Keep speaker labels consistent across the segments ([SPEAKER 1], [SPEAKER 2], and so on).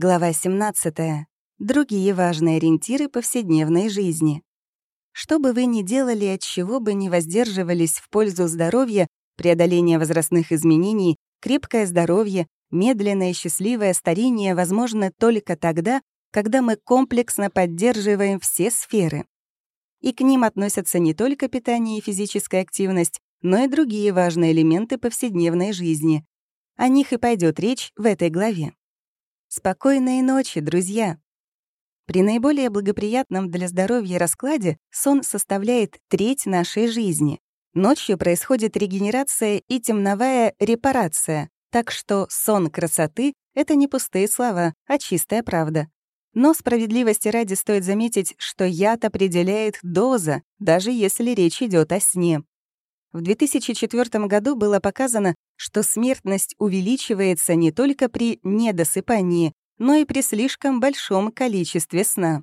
[SPEAKER 1] Глава 17. Другие важные ориентиры повседневной жизни. Что бы вы ни делали, от чего бы ни воздерживались в пользу здоровья, преодоления возрастных изменений, крепкое здоровье, медленное счастливое старение возможно только тогда, когда мы комплексно поддерживаем все сферы. И к ним относятся не только питание и физическая активность, но и другие важные элементы повседневной жизни. О них и пойдет речь в этой главе. Спокойной ночи, друзья! При наиболее благоприятном для здоровья раскладе сон составляет треть нашей жизни. Ночью происходит регенерация и темновая репарация, так что сон красоты — это не пустые слова, а чистая правда. Но справедливости ради стоит заметить, что яд определяет доза, даже если речь идет о сне. В 2004 году было показано, что смертность увеличивается не только при недосыпании, но и при слишком большом количестве сна.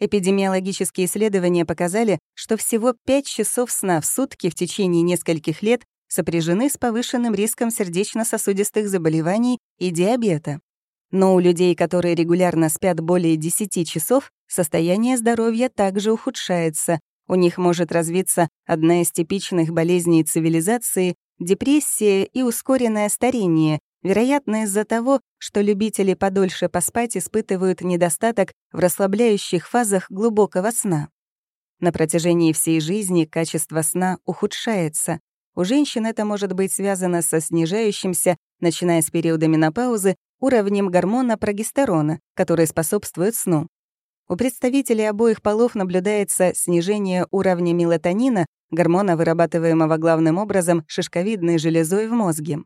[SPEAKER 1] Эпидемиологические исследования показали, что всего 5 часов сна в сутки в течение нескольких лет сопряжены с повышенным риском сердечно-сосудистых заболеваний и диабета. Но у людей, которые регулярно спят более 10 часов, состояние здоровья также ухудшается, у них может развиться одна из типичных болезней цивилизации — депрессия и ускоренное старение, вероятно, из-за того, что любители подольше поспать испытывают недостаток в расслабляющих фазах глубокого сна. На протяжении всей жизни качество сна ухудшается. У женщин это может быть связано со снижающимся, начиная с периода менопаузы, уровнем гормона прогестерона, который способствует сну. У представителей обоих полов наблюдается снижение уровня мелатонина, гормона, вырабатываемого главным образом шишковидной железой в мозге.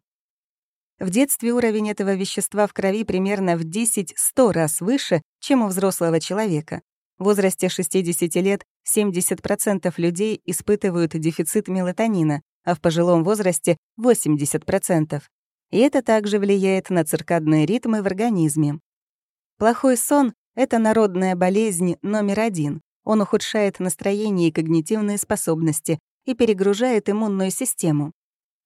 [SPEAKER 1] В детстве уровень этого вещества в крови примерно в 10-100 раз выше, чем у взрослого человека. В возрасте 60 лет 70% людей испытывают дефицит мелатонина, а в пожилом возрасте — 80%. И это также влияет на циркадные ритмы в организме. Плохой сон это народная болезнь номер один. Он ухудшает настроение и когнитивные способности и перегружает иммунную систему.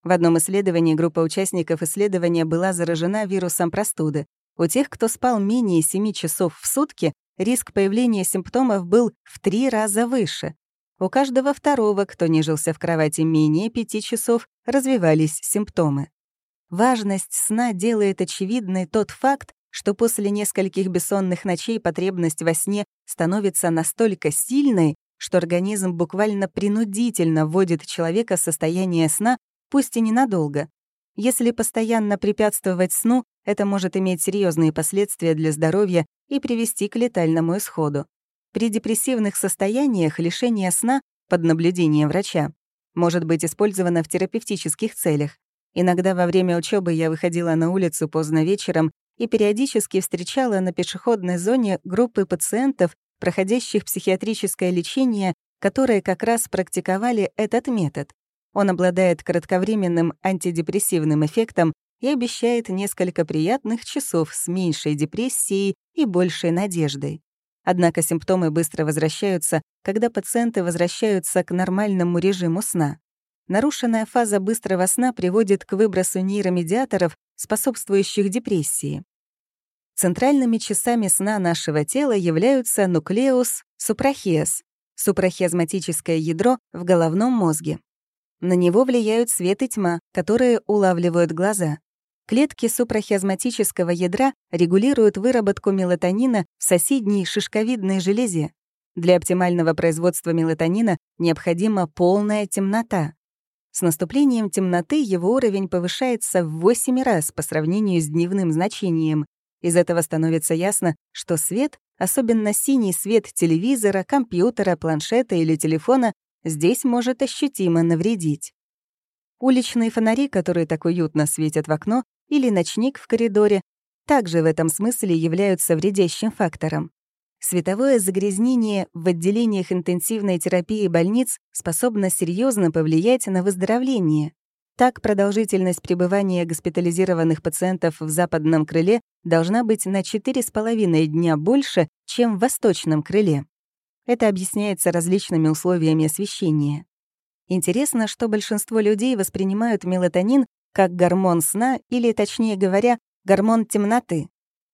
[SPEAKER 1] В одном исследовании группа участников исследования была заражена вирусом простуды. У тех, кто спал менее 7 часов в сутки, риск появления симптомов был в три раза выше. У каждого второго, кто нежился в кровати менее 5 часов, развивались симптомы. Важность сна делает очевидной тот факт, что после нескольких бессонных ночей потребность во сне становится настолько сильной, что организм буквально принудительно вводит человека в состояние сна, пусть и ненадолго. Если постоянно препятствовать сну, это может иметь серьезные последствия для здоровья и привести к летальному исходу. При депрессивных состояниях лишение сна под наблюдением врача может быть использовано в терапевтических целях. Иногда во время учебы я выходила на улицу поздно вечером и периодически встречала на пешеходной зоне группы пациентов, проходящих психиатрическое лечение, которые как раз практиковали этот метод. Он обладает кратковременным антидепрессивным эффектом и обещает несколько приятных часов с меньшей депрессией и большей надеждой. Однако симптомы быстро возвращаются, когда пациенты возвращаются к нормальному режиму сна. Нарушенная фаза быстрого сна приводит к выбросу нейромедиаторов, способствующих депрессии. Центральными часами сна нашего тела являются нуклеус супрахиас, супрахиазматическое ядро в головном мозге. На него влияют свет и тьма, которые улавливают глаза. Клетки супрахиазматического ядра регулируют выработку мелатонина в соседней шишковидной железе. Для оптимального производства мелатонина необходима полная темнота. С наступлением темноты его уровень повышается в 8 раз по сравнению с дневным значением, из этого становится ясно, что свет, особенно синий свет телевизора, компьютера, планшета или телефона, здесь может ощутимо навредить. Уличные фонари, которые так уютно светят в окно, или ночник в коридоре, также в этом смысле являются вредящим фактором. Световое загрязнение в отделениях интенсивной терапии больниц способно серьезно повлиять на выздоровление. Так, продолжительность пребывания госпитализированных пациентов в западном крыле должна быть на 4,5 дня больше, чем в восточном крыле. Это объясняется различными условиями освещения. Интересно, что большинство людей воспринимают мелатонин как гормон сна или, точнее говоря, гормон темноты.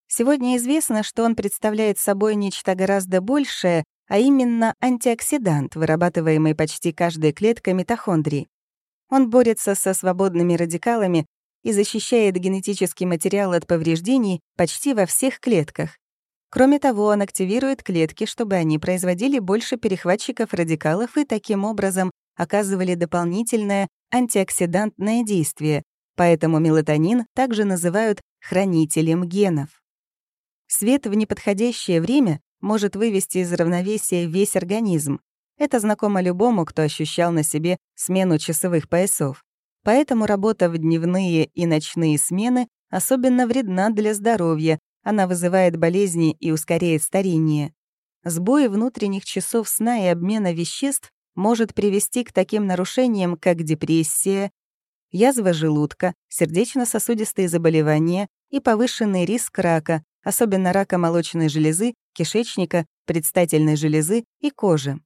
[SPEAKER 1] Сегодня известно, что он представляет собой нечто гораздо большее, а именно антиоксидант, вырабатываемый почти каждой клеткой митохондрий. Он борется со свободными радикалами и защищает генетический материал от повреждений почти во всех клетках. Кроме того, он активирует клетки, чтобы они производили больше перехватчиков радикалов и таким образом оказывали дополнительное антиоксидантное действие, поэтому мелатонин также называют хранителем генов. Свет в неподходящее время может вывести из равновесия весь организм. Это знакомо любому, кто ощущал на себе смену часовых поясов. Поэтому работа в дневные и ночные смены особенно вредна для здоровья, она вызывает болезни и ускоряет старение. Сбой внутренних часов сна и обмена веществ может привести к таким нарушениям, как депрессия, язва желудка, сердечно-сосудистые заболевания и повышенный риск рака, особенно рака молочной железы, кишечника, предстательной железы и кожи.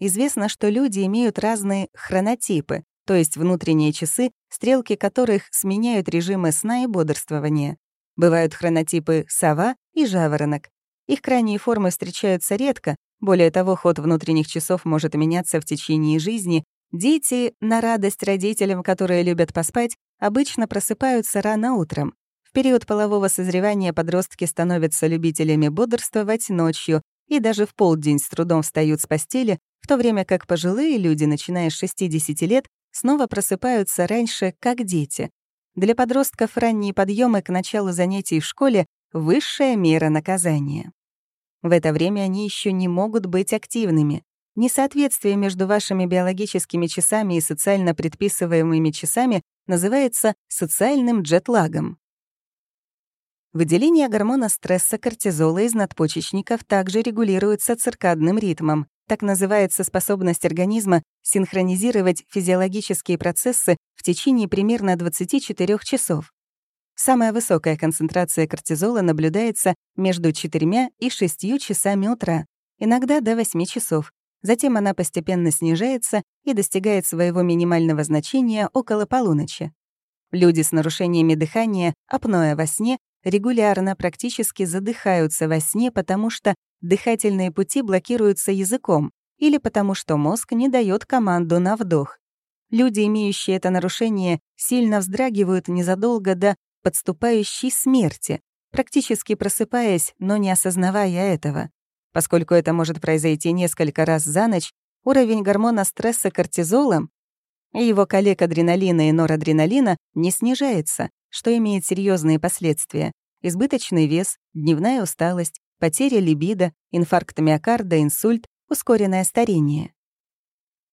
[SPEAKER 1] Известно, что люди имеют разные хронотипы, то есть внутренние часы, стрелки которых сменяют режимы сна и бодрствования. Бывают хронотипы сова и жаворонок. Их крайние формы встречаются редко, более того, ход внутренних часов может меняться в течение жизни. Дети, на радость родителям, которые любят поспать, обычно просыпаются рано утром. В период полового созревания подростки становятся любителями бодрствовать ночью и даже в полдень с трудом встают с постели, в то время как пожилые люди, начиная с 60 лет, снова просыпаются раньше, как дети. Для подростков ранние подъемы к началу занятий в школе — высшая мера наказания. В это время они еще не могут быть активными. Несоответствие между вашими биологическими часами и социально предписываемыми часами называется социальным джетлагом. Выделение гормона стресса кортизола из надпочечников также регулируется циркадным ритмом. Так называется способность организма синхронизировать физиологические процессы в течение примерно 24 часов. Самая высокая концентрация кортизола наблюдается между 4 и 6 часами утра, иногда до 8 часов. Затем она постепенно снижается и достигает своего минимального значения около полуночи. Люди с нарушениями дыхания, апноэ во сне регулярно практически задыхаются во сне, потому что дыхательные пути блокируются языком или потому что мозг не дает команду на вдох. Люди, имеющие это нарушение, сильно вздрагивают незадолго до подступающей смерти, практически просыпаясь, но не осознавая этого. Поскольку это может произойти несколько раз за ночь, уровень гормона стресса кортизола и его коллег адреналина и норадреналина не снижается, что имеет серьезные последствия. Избыточный вес, дневная усталость, потеря либидо, инфаркт миокарда, инсульт, ускоренное старение.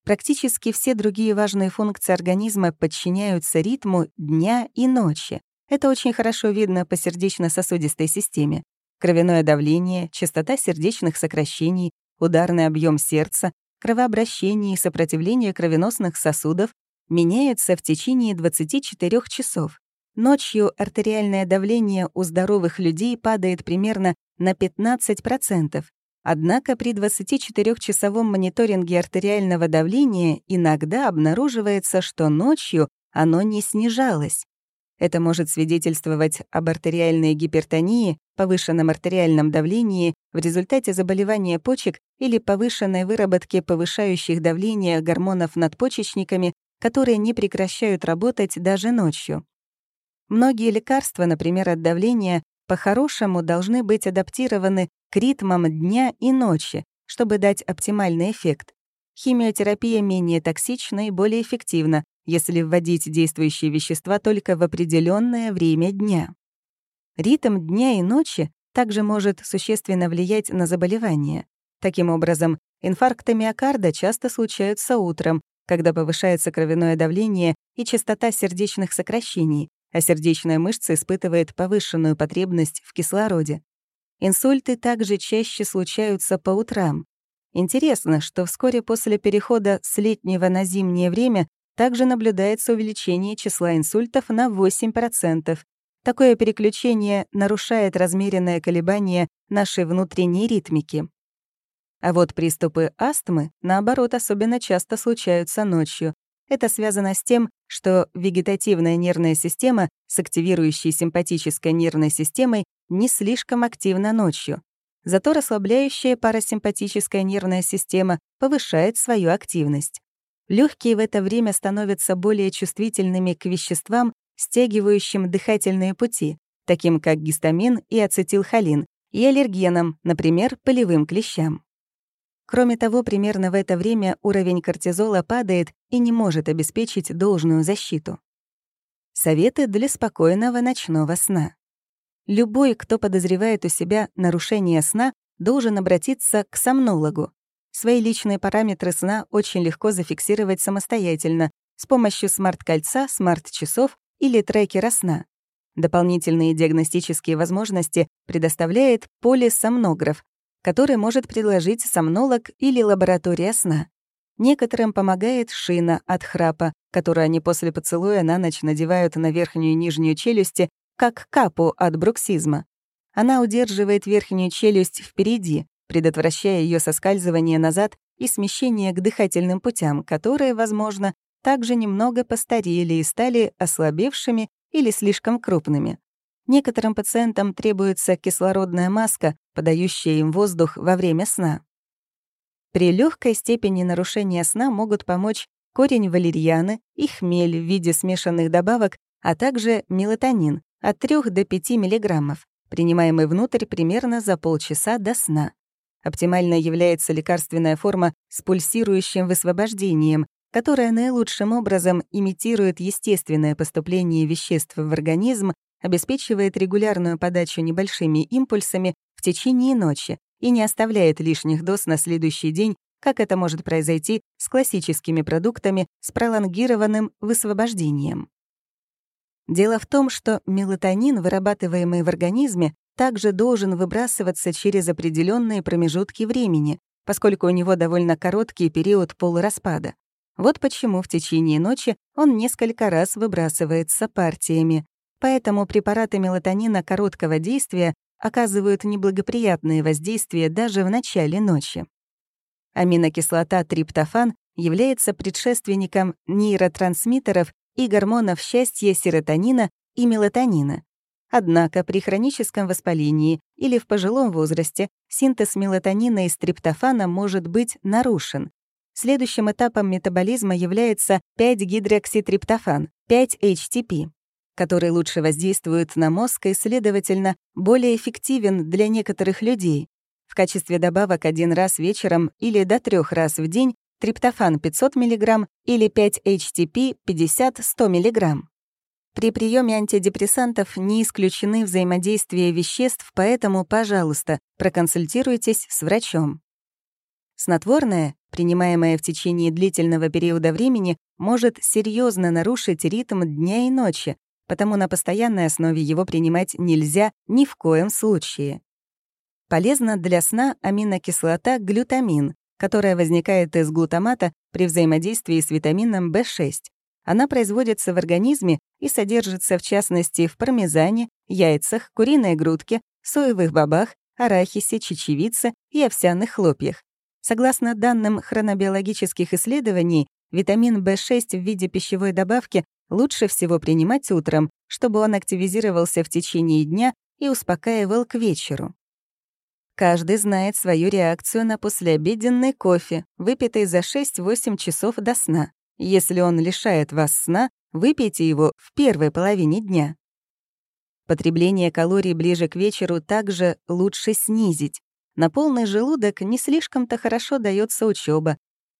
[SPEAKER 1] Практически все другие важные функции организма подчиняются ритму дня и ночи. Это очень хорошо видно по сердечно-сосудистой системе. Кровяное давление, частота сердечных сокращений, ударный объем сердца, кровообращение и сопротивление кровеносных сосудов меняются в течение 24 часов. Ночью артериальное давление у здоровых людей падает примерно на 15%. Однако при 24-часовом мониторинге артериального давления иногда обнаруживается, что ночью оно не снижалось. Это может свидетельствовать об артериальной гипертонии, повышенном артериальном давлении в результате заболевания почек или повышенной выработке повышающих давление гормонов надпочечниками, которые не прекращают работать даже ночью. Многие лекарства, например, от давления, по-хорошему должны быть адаптированы к ритмам дня и ночи, чтобы дать оптимальный эффект. Химиотерапия менее токсична и более эффективна, если вводить действующие вещества только в определенное время дня. Ритм дня и ночи также может существенно влиять на заболевания. Таким образом, инфаркты миокарда часто случаются утром, когда повышается кровяное давление и частота сердечных сокращений, а сердечная мышца испытывает повышенную потребность в кислороде. Инсульты также чаще случаются по утрам. Интересно, что вскоре после перехода с летнего на зимнее время также наблюдается увеличение числа инсультов на 8%. Такое переключение нарушает размеренное колебание нашей внутренней ритмики. А вот приступы астмы, наоборот, особенно часто случаются ночью. Это связано с тем, что вегетативная нервная система с активирующей симпатической нервной системой не слишком активна ночью. Зато расслабляющая парасимпатическая нервная система повышает свою активность. Легкие в это время становятся более чувствительными к веществам, стягивающим дыхательные пути, таким как гистамин и ацетилхолин, и аллергенам, например, полевым клещам. Кроме того, примерно в это время уровень кортизола падает и не может обеспечить должную защиту. Советы для спокойного ночного сна. Любой, кто подозревает у себя нарушение сна, должен обратиться к сомнологу. Свои личные параметры сна очень легко зафиксировать самостоятельно с помощью смарт-кольца, смарт-часов или трекера сна. Дополнительные диагностические возможности предоставляет полисомнограф, который может предложить сомнолог или лаборатория сна. Некоторым помогает шина от храпа, которую они после поцелуя на ночь надевают на верхнюю и нижнюю челюсти, как капу от бруксизма. Она удерживает верхнюю челюсть впереди, предотвращая ее соскальзывание назад и смещение к дыхательным путям, которые, возможно, также немного постарели и стали ослабевшими или слишком крупными. Некоторым пациентам требуется кислородная маска, подающая им воздух во время сна. При легкой степени нарушения сна могут помочь корень валерьяны и хмель в виде смешанных добавок, а также мелатонин от 3 до 5 мг, принимаемый внутрь примерно за полчаса до сна. Оптимальной является лекарственная форма с пульсирующим высвобождением, которая наилучшим образом имитирует естественное поступление веществ в организм обеспечивает регулярную подачу небольшими импульсами в течение ночи и не оставляет лишних доз на следующий день, как это может произойти с классическими продуктами с пролонгированным высвобождением. Дело в том, что мелатонин, вырабатываемый в организме, также должен выбрасываться через определенные промежутки времени, поскольку у него довольно короткий период полураспада. Вот почему в течение ночи он несколько раз выбрасывается партиями, Поэтому препараты мелатонина короткого действия оказывают неблагоприятные воздействия даже в начале ночи. Аминокислота триптофан является предшественником нейротрансмиттеров и гормонов счастья серотонина и мелатонина. Однако при хроническом воспалении или в пожилом возрасте синтез мелатонина и триптофана может быть нарушен. Следующим этапом метаболизма является 5-гидрокситриптофан, 5-HTP который лучше воздействует на мозг и, следовательно, более эффективен для некоторых людей. В качестве добавок один раз вечером или до трех раз в день триптофан 500 мг или 5-HTP 50-100 мг. При приеме антидепрессантов не исключены взаимодействия веществ, поэтому, пожалуйста, проконсультируйтесь с врачом. Снотворное, принимаемое в течение длительного периода времени, может серьезно нарушить ритм дня и ночи, потому на постоянной основе его принимать нельзя ни в коем случае. Полезна для сна аминокислота глютамин, которая возникает из глутамата при взаимодействии с витамином В6. Она производится в организме и содержится в частности в пармезане, яйцах, куриной грудке, соевых бобах, арахисе, чечевице и овсяных хлопьях. Согласно данным хронобиологических исследований, витамин В6 в виде пищевой добавки лучше всего принимать утром, чтобы он активизировался в течение дня и успокаивал к вечеру. Каждый знает свою реакцию на послеобеденный кофе, выпитый за 6-8 часов до сна. Если он лишает вас сна, выпейте его в первой половине дня. Потребление калорий ближе к вечеру также лучше снизить. На полный желудок не слишком-то хорошо дается учеба,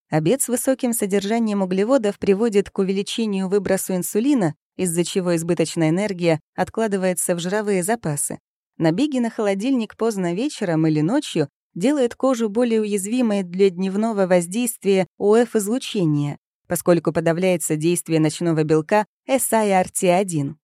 [SPEAKER 1] Обед с высоким содержанием углеводов приводит к увеличению выбросу инсулина, из-за чего избыточная энергия откладывается в жировые запасы. Набеги на холодильник поздно вечером или ночью делают кожу более уязвимой для дневного воздействия ОФ-излучения, поскольку подавляется действие ночного белка SIRT1.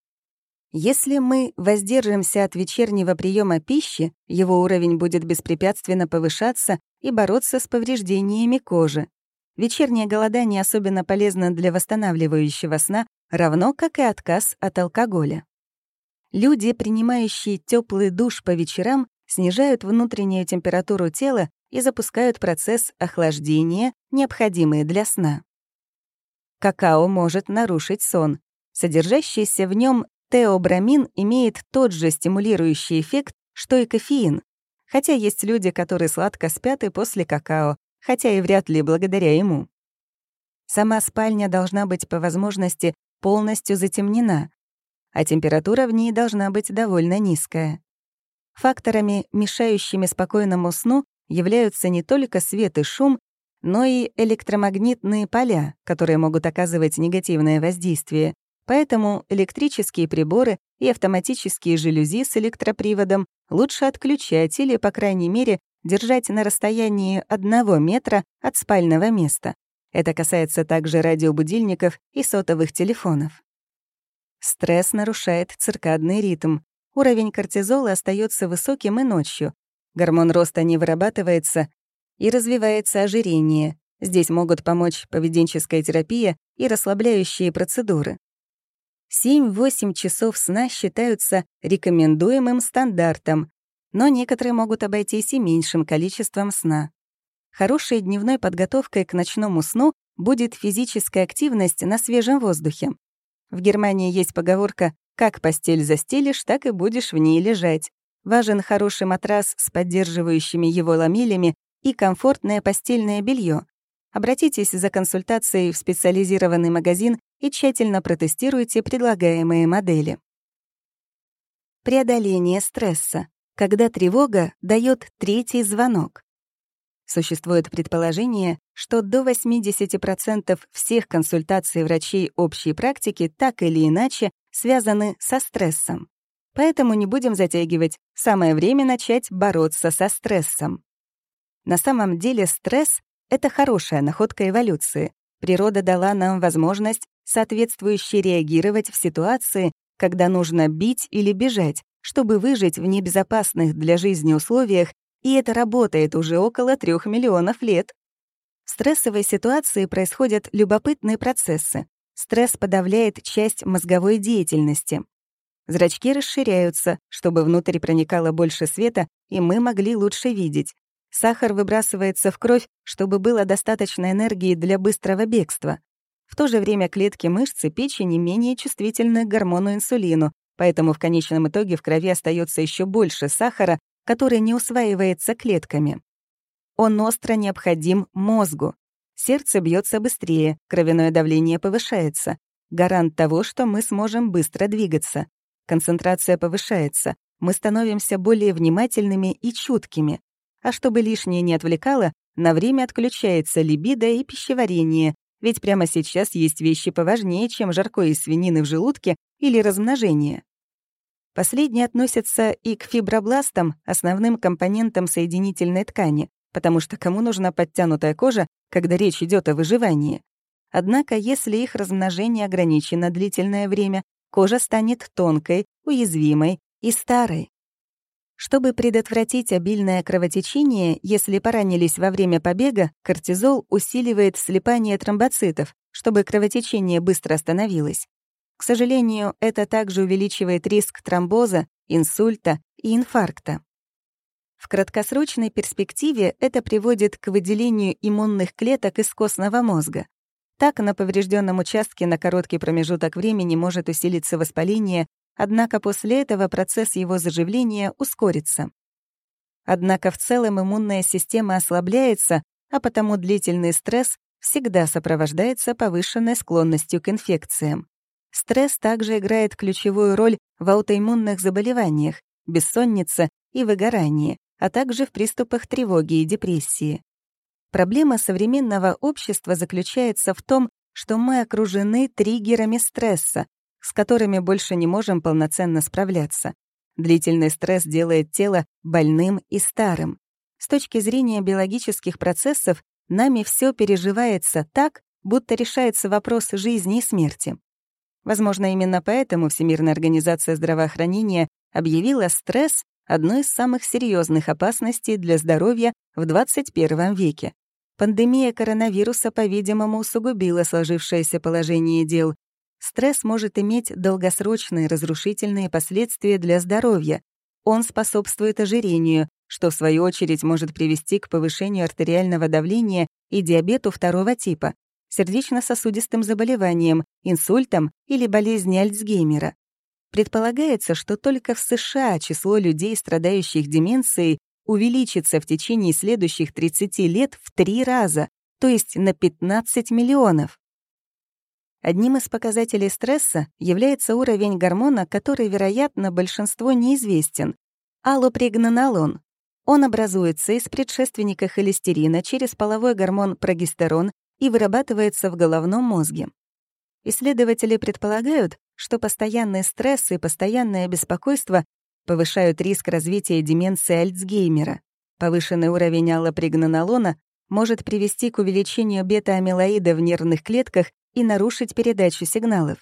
[SPEAKER 1] Если мы воздержимся от вечернего приема пищи, его уровень будет беспрепятственно повышаться и бороться с повреждениями кожи. Вечернее голодание особенно полезно для восстанавливающего сна, равно как и отказ от алкоголя. Люди, принимающие теплый душ по вечерам, снижают внутреннюю температуру тела и запускают процесс охлаждения, необходимый для сна. Какао может нарушить сон. Содержащийся в нем теобрамин имеет тот же стимулирующий эффект, что и кофеин, хотя есть люди, которые сладко спят и после какао, хотя и вряд ли благодаря ему. Сама спальня должна быть по возможности полностью затемнена, а температура в ней должна быть довольно низкая. Факторами, мешающими спокойному сну, являются не только свет и шум, но и электромагнитные поля, которые могут оказывать негативное воздействие. Поэтому электрические приборы и автоматические жалюзи с электроприводом лучше отключать или, по крайней мере, держать на расстоянии одного метра от спального места. Это касается также радиобудильников и сотовых телефонов. Стресс нарушает циркадный ритм. Уровень кортизола остается высоким и ночью. Гормон роста не вырабатывается, и развивается ожирение. Здесь могут помочь поведенческая терапия и расслабляющие процедуры. 7-8 часов сна считаются рекомендуемым стандартом, но некоторые могут обойтись и меньшим количеством сна. Хорошей дневной подготовкой к ночному сну будет физическая активность на свежем воздухе. В Германии есть поговорка «как постель застелишь, так и будешь в ней лежать». Важен хороший матрас с поддерживающими его ламелями и комфортное постельное белье. Обратитесь за консультацией в специализированный магазин и тщательно протестируйте предлагаемые модели. Преодоление стресса, когда тревога дает третий звонок. Существует предположение, что до 80% всех консультаций врачей общей практики так или иначе связаны со стрессом. Поэтому не будем затягивать, самое время начать бороться со стрессом. На самом деле стресс — это хорошая находка эволюции. Природа дала нам возможность соответствующе реагировать в ситуации, когда нужно бить или бежать, чтобы выжить в небезопасных для жизни условиях и это работает уже около трех миллионов лет. В стрессовой ситуации происходят любопытные процессы. Стресс подавляет часть мозговой деятельности. Зрачки расширяются, чтобы внутрь проникало больше света, и мы могли лучше видеть. Сахар выбрасывается в кровь, чтобы было достаточно энергии для быстрого бегства. В то же время клетки мышц и печени менее чувствительны к гормону инсулину, поэтому в конечном итоге в крови остается еще больше сахара, который не усваивается клетками. Он остро необходим мозгу. Сердце бьется быстрее, кровяное давление повышается. Гарант того, что мы сможем быстро двигаться. Концентрация повышается, мы становимся более внимательными и чуткими. А чтобы лишнее не отвлекало, на время отключается либидо и пищеварение, ведь прямо сейчас есть вещи поважнее, чем жарко из свинины в желудке или размножение. Последние относятся и к фибробластам, основным компонентам соединительной ткани, потому что кому нужна подтянутая кожа, когда речь идет о выживании? Однако, если их размножение ограничено длительное время, кожа станет тонкой, уязвимой и старой. Чтобы предотвратить обильное кровотечение, если поранились во время побега, кортизол усиливает слипание тромбоцитов, чтобы кровотечение быстро остановилось. К сожалению, это также увеличивает риск тромбоза, инсульта и инфаркта. В краткосрочной перспективе это приводит к выделению иммунных клеток из костного мозга. Так, на поврежденном участке на короткий промежуток времени может усилиться воспаление, однако после этого процесс его заживления ускорится. Однако в целом иммунная система ослабляется, а потому длительный стресс всегда сопровождается повышенной склонностью к инфекциям. Стресс также играет ключевую роль в аутоиммунных заболеваниях, бессоннице и выгорании, а также в приступах тревоги и депрессии. Проблема современного общества заключается в том, что мы окружены триггерами стресса, с которыми больше не можем полноценно справляться. Длительный стресс делает тело больным и старым. С точки зрения биологических процессов, нами все переживается так, будто решается вопрос жизни и смерти. Возможно, именно поэтому Всемирная организация здравоохранения объявила стресс одной из самых серьезных опасностей для здоровья в 21 веке. Пандемия коронавируса, по-видимому, усугубила сложившееся положение дел. Стресс может иметь долгосрочные разрушительные последствия для здоровья. Он способствует ожирению, что в свою очередь может привести к повышению артериального давления и диабету второго типа, сердечно-сосудистым заболеванием, инсультом или болезни Альцгеймера. Предполагается, что только в США число людей, страдающих деменцией, увеличится в течение следующих 30 лет в три раза, то есть на 15 миллионов. Одним из показателей стресса является уровень гормона, который, вероятно, большинству неизвестен — аллопрегнанолон. Он образуется из предшественника холестерина через половой гормон прогестерон и вырабатывается в головном мозге. Исследователи предполагают, что постоянный стресс и постоянное беспокойство повышают риск развития деменции Альцгеймера. Повышенный уровень аллопрегнанолона может привести к увеличению бета-амилоида в нервных клетках и нарушить передачу сигналов.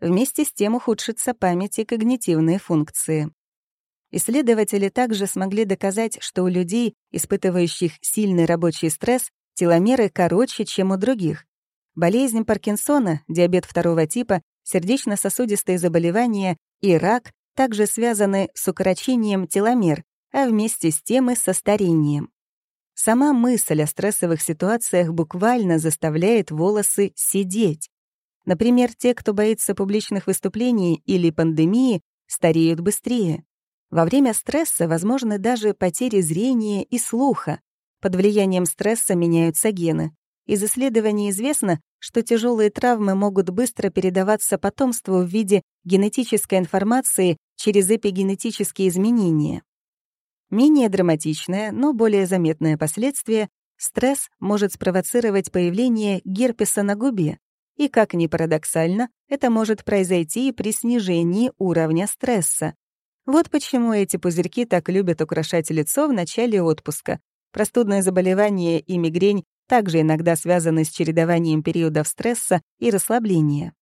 [SPEAKER 1] Вместе с тем ухудшится память и когнитивные функции. Исследователи также смогли доказать, что у людей, испытывающих сильный рабочий стресс, теломеры короче, чем у других. Болезнь Паркинсона, диабет второго типа, сердечно-сосудистые заболевания и рак также связаны с укорочением теломер, а вместе с тем и со старением. Сама мысль о стрессовых ситуациях буквально заставляет волосы сидеть. Например, те, кто боится публичных выступлений или пандемии, стареют быстрее. Во время стресса возможны даже потери зрения и слуха. Под влиянием стресса меняются гены. Из исследований известно, что тяжелые травмы могут быстро передаваться потомству в виде генетической информации через эпигенетические изменения. Менее драматичное, но более заметное последствие — стресс может спровоцировать появление герпеса на губе, и, как ни парадоксально, это может произойти и при снижении уровня стресса. Вот почему эти пузырьки так любят украшать лицо в начале отпуска. Простудные заболевания и мигрень также иногда связаны с чередованием периодов стресса и расслабления.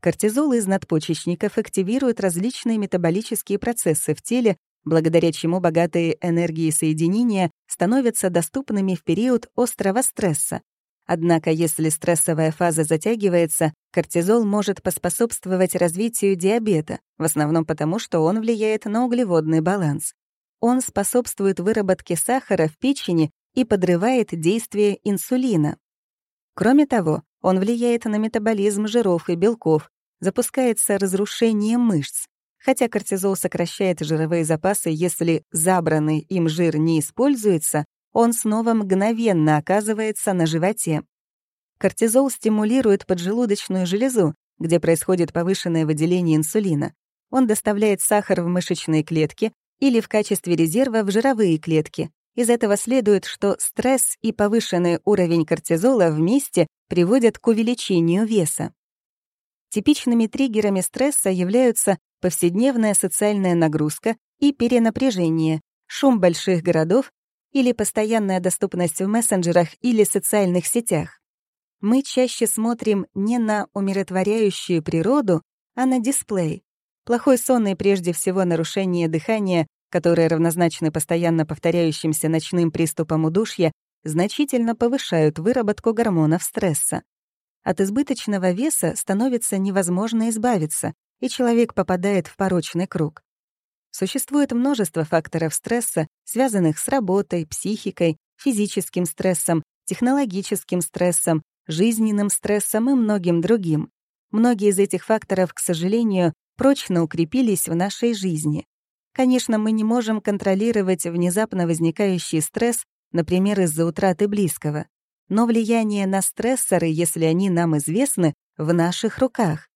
[SPEAKER 1] Кортизол из надпочечников активирует различные метаболические процессы в теле, благодаря чему богатые энергии соединения становятся доступными в период острого стресса. Однако, если стрессовая фаза затягивается, кортизол может поспособствовать развитию диабета, в основном потому, что он влияет на углеводный баланс. Он способствует выработке сахара в печени и подрывает действие инсулина. Кроме того, он влияет на метаболизм жиров и белков, запускается разрушение мышц. Хотя кортизол сокращает жировые запасы, если забранный им жир не используется, он снова мгновенно оказывается на животе. Кортизол стимулирует поджелудочную железу, где происходит повышенное выделение инсулина. Он доставляет сахар в мышечные клетки или в качестве резерва в жировые клетки, из этого следует, что стресс и повышенный уровень кортизола вместе приводят к увеличению веса. Типичными триггерами стресса являются повседневная социальная нагрузка и перенапряжение, шум больших городов или постоянная доступность в мессенджерах или социальных сетях. Мы чаще смотрим не на умиротворяющую природу, а на дисплей. Плохой сон и прежде всего нарушение дыхания которые равнозначны постоянно повторяющимся ночным приступам удушья, значительно повышают выработку гормонов стресса. От избыточного веса становится невозможно избавиться, и человек попадает в порочный круг. Существует множество факторов стресса, связанных с работой, психикой, физическим стрессом, технологическим стрессом, жизненным стрессом и многим другим. Многие из этих факторов, к сожалению, прочно укрепились в нашей жизни. Конечно, мы не можем контролировать внезапно возникающий стресс, например, из-за утраты близкого. Но влияние на стрессоры, если они нам известны, в наших руках.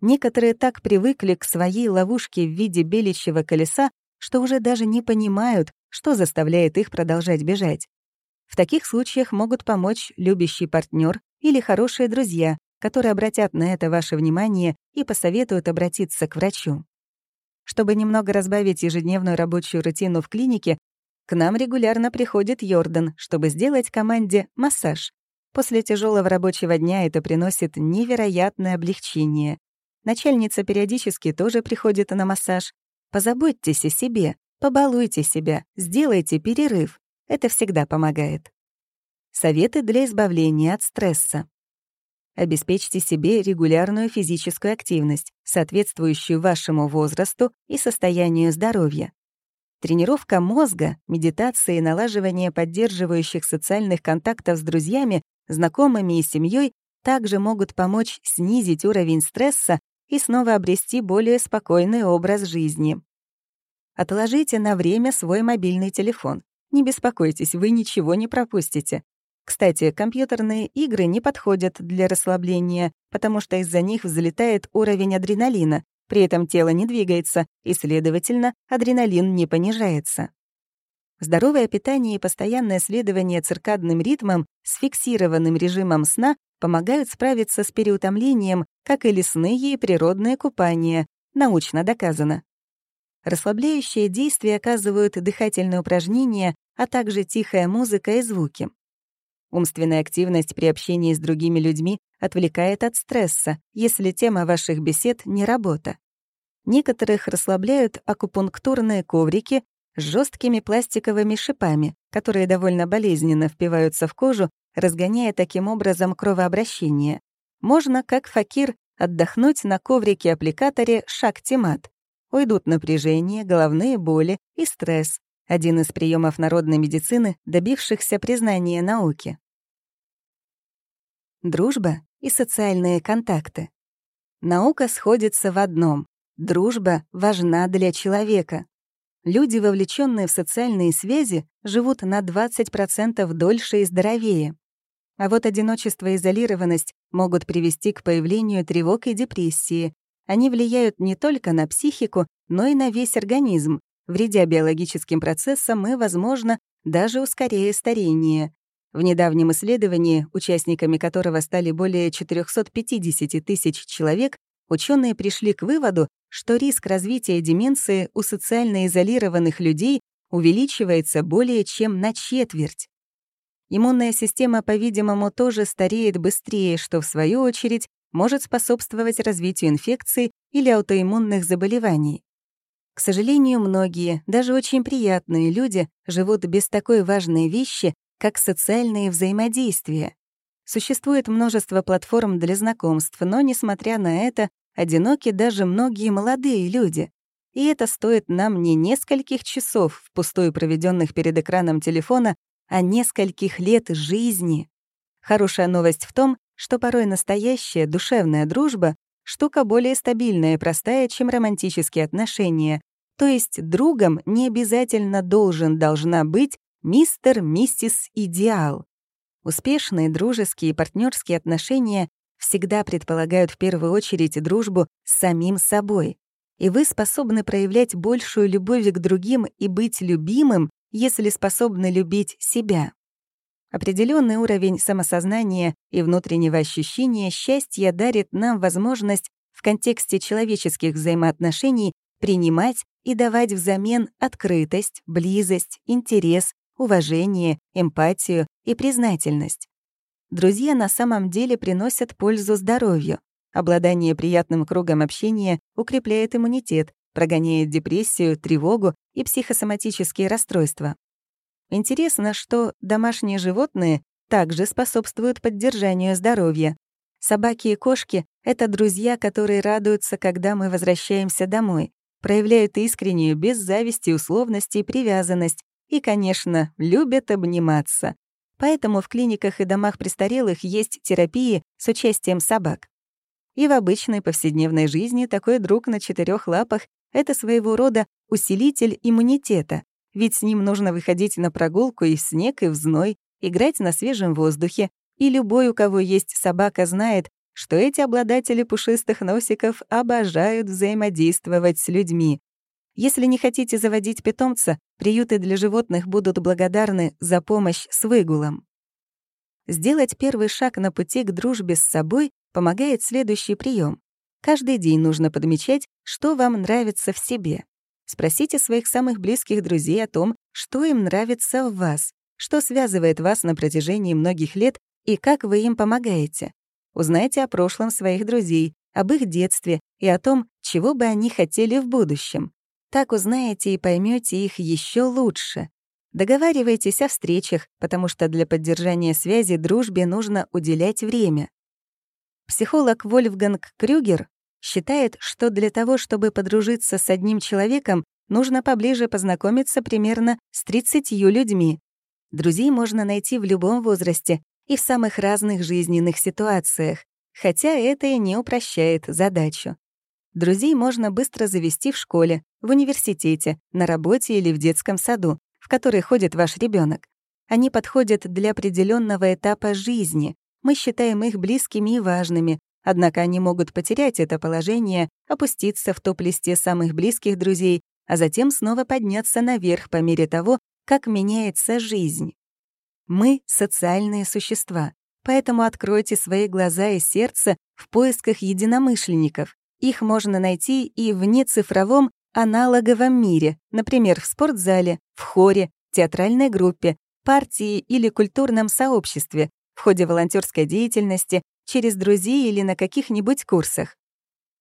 [SPEAKER 1] Некоторые так привыкли к своей ловушке в виде беличьего колеса, что уже даже не понимают, что заставляет их продолжать бежать. В таких случаях могут помочь любящий партнер или хорошие друзья, которые обратят на это ваше внимание и посоветуют обратиться к врачу. Чтобы немного разбавить ежедневную рабочую рутину в клинике, к нам регулярно приходит Йордан, чтобы сделать команде массаж. После тяжелого рабочего дня это приносит невероятное облегчение. Начальница периодически тоже приходит на массаж. Позаботьтесь о себе, побалуйте себя, сделайте перерыв. Это всегда помогает. Советы для избавления от стресса. Обеспечьте себе регулярную физическую активность, соответствующую вашему возрасту и состоянию здоровья. Тренировка мозга, медитация и налаживание поддерживающих социальных контактов с друзьями знакомыми и семьей также могут помочь снизить уровень стресса и снова обрести более спокойный образ жизни. Отложите на время свой мобильный телефон. Не беспокойтесь, вы ничего не пропустите. Кстати, компьютерные игры не подходят для расслабления, потому что из-за них взлетает уровень адреналина, при этом тело не двигается, и, следовательно, адреналин не понижается. Здоровое питание и постоянное следование циркадным ритмам с фиксированным режимом сна помогают справиться с переутомлением, как и лесные и природные купания, научно доказано. Расслабляющее действие оказывают дыхательные упражнения, а также тихая музыка и звуки. Умственная активность при общении с другими людьми отвлекает от стресса, если тема ваших бесед не работа. Некоторых расслабляют акупунктурные коврики с жесткими пластиковыми шипами, которые довольно болезненно впиваются в кожу разгоняя таким образом кровообращение. Можно, как факир, отдохнуть на коврике-аппликаторе шактимат. Уйдут напряжение, головные боли и стресс. Один из приемов народной медицины, добившихся признания науки. Дружба и социальные контакты. Наука сходится в одном. Дружба важна для человека. Люди, вовлеченные в социальные связи, живут на 20% дольше и здоровее. А вот одиночество и изолированность могут привести к появлению тревог и депрессии. Они влияют не только на психику, но и на весь организм, вредя биологическим процессам и, возможно, даже ускоряя старение. В недавнем исследовании, участниками которого стали более 450 тысяч человек, ученые пришли к выводу, что риск развития деменции у социально изолированных людей увеличивается более чем на четверть. Иммунная система, по-видимому, тоже стареет быстрее, что, в свою очередь, может способствовать развитию инфекций или аутоиммунных заболеваний. К сожалению, многие, даже очень приятные люди, живут без такой важной вещи, как социальные взаимодействия. Существует множество платформ для знакомств, но, несмотря на это, одиноки даже многие молодые люди. И это стоит нам не нескольких часов, впустую проведенных перед экраном телефона, а нескольких лет жизни. Хорошая новость в том, что порой настоящая душевная дружба — штука более стабильная и простая, чем романтические отношения. То есть другом не обязательно должен, должна быть мистер, миссис идеал. Успешные дружеские и партнерские отношения всегда предполагают в первую очередь дружбу с самим собой. И вы способны проявлять большую любовь к другим и быть любимым, если способны любить себя. Определенный уровень самосознания и внутреннего ощущения счастья дарит нам возможность в контексте человеческих взаимоотношений принимать и давать взамен открытость, близость, интерес, уважение, эмпатию и признательность. Друзья на самом деле приносят пользу здоровью. Обладание приятным кругом общения укрепляет иммунитет, прогоняет депрессию, тревогу и психосоматические расстройства. Интересно, что домашние животные также способствуют поддержанию здоровья. Собаки и кошки — это друзья, которые радуются, когда мы возвращаемся домой, проявляют искреннюю, без зависти, условности и привязанность, и, конечно, любят обниматься. Поэтому в клиниках и домах престарелых есть терапии с участием собак. И в обычной повседневной жизни такой друг на четырех лапах это своего рода усилитель иммунитета, ведь с ним нужно выходить на прогулку и в снег, и в зной, играть на свежем воздухе, и любой, у кого есть собака, знает, что эти обладатели пушистых носиков обожают взаимодействовать с людьми. Если не хотите заводить питомца, приюты для животных будут благодарны за помощь с выгулом. Сделать первый шаг на пути к дружбе с собой помогает следующий прием. Каждый день нужно подмечать, что вам нравится в себе. Спросите своих самых близких друзей о том, что им нравится в вас, что связывает вас на протяжении многих лет и как вы им помогаете. Узнайте о прошлом своих друзей, об их детстве и о том, чего бы они хотели в будущем. Так узнаете и поймете их еще лучше. Договаривайтесь о встречах, потому что для поддержания связи дружбе нужно уделять время. Психолог Вольфганг Крюгер считает, что для того, чтобы подружиться с одним человеком, нужно поближе познакомиться примерно с 30 людьми. Друзей можно найти в любом возрасте, и в самых разных жизненных ситуациях, хотя это и не упрощает задачу. Друзей можно быстро завести в школе, в университете, на работе или в детском саду, в который ходит ваш ребенок. Они подходят для определенного этапа жизни. Мы считаем их близкими и важными, однако они могут потерять это положение, опуститься в топ-листе самых близких друзей, а затем снова подняться наверх по мере того, как меняется жизнь. Мы — социальные существа, поэтому откройте свои глаза и сердце в поисках единомышленников. Их можно найти и в нецифровом аналоговом мире, например, в спортзале, в хоре, театральной группе, партии или культурном сообществе, в ходе волонтерской деятельности, через друзей или на каких-нибудь курсах.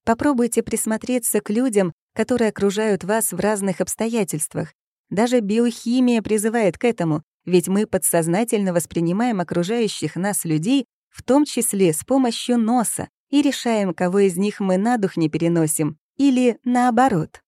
[SPEAKER 1] Попробуйте присмотреться к людям, которые окружают вас в разных обстоятельствах. Даже биохимия призывает к этому, ведь мы подсознательно воспринимаем окружающих нас людей, в том числе с помощью носа, и решаем, кого из них мы на дух не переносим, или наоборот.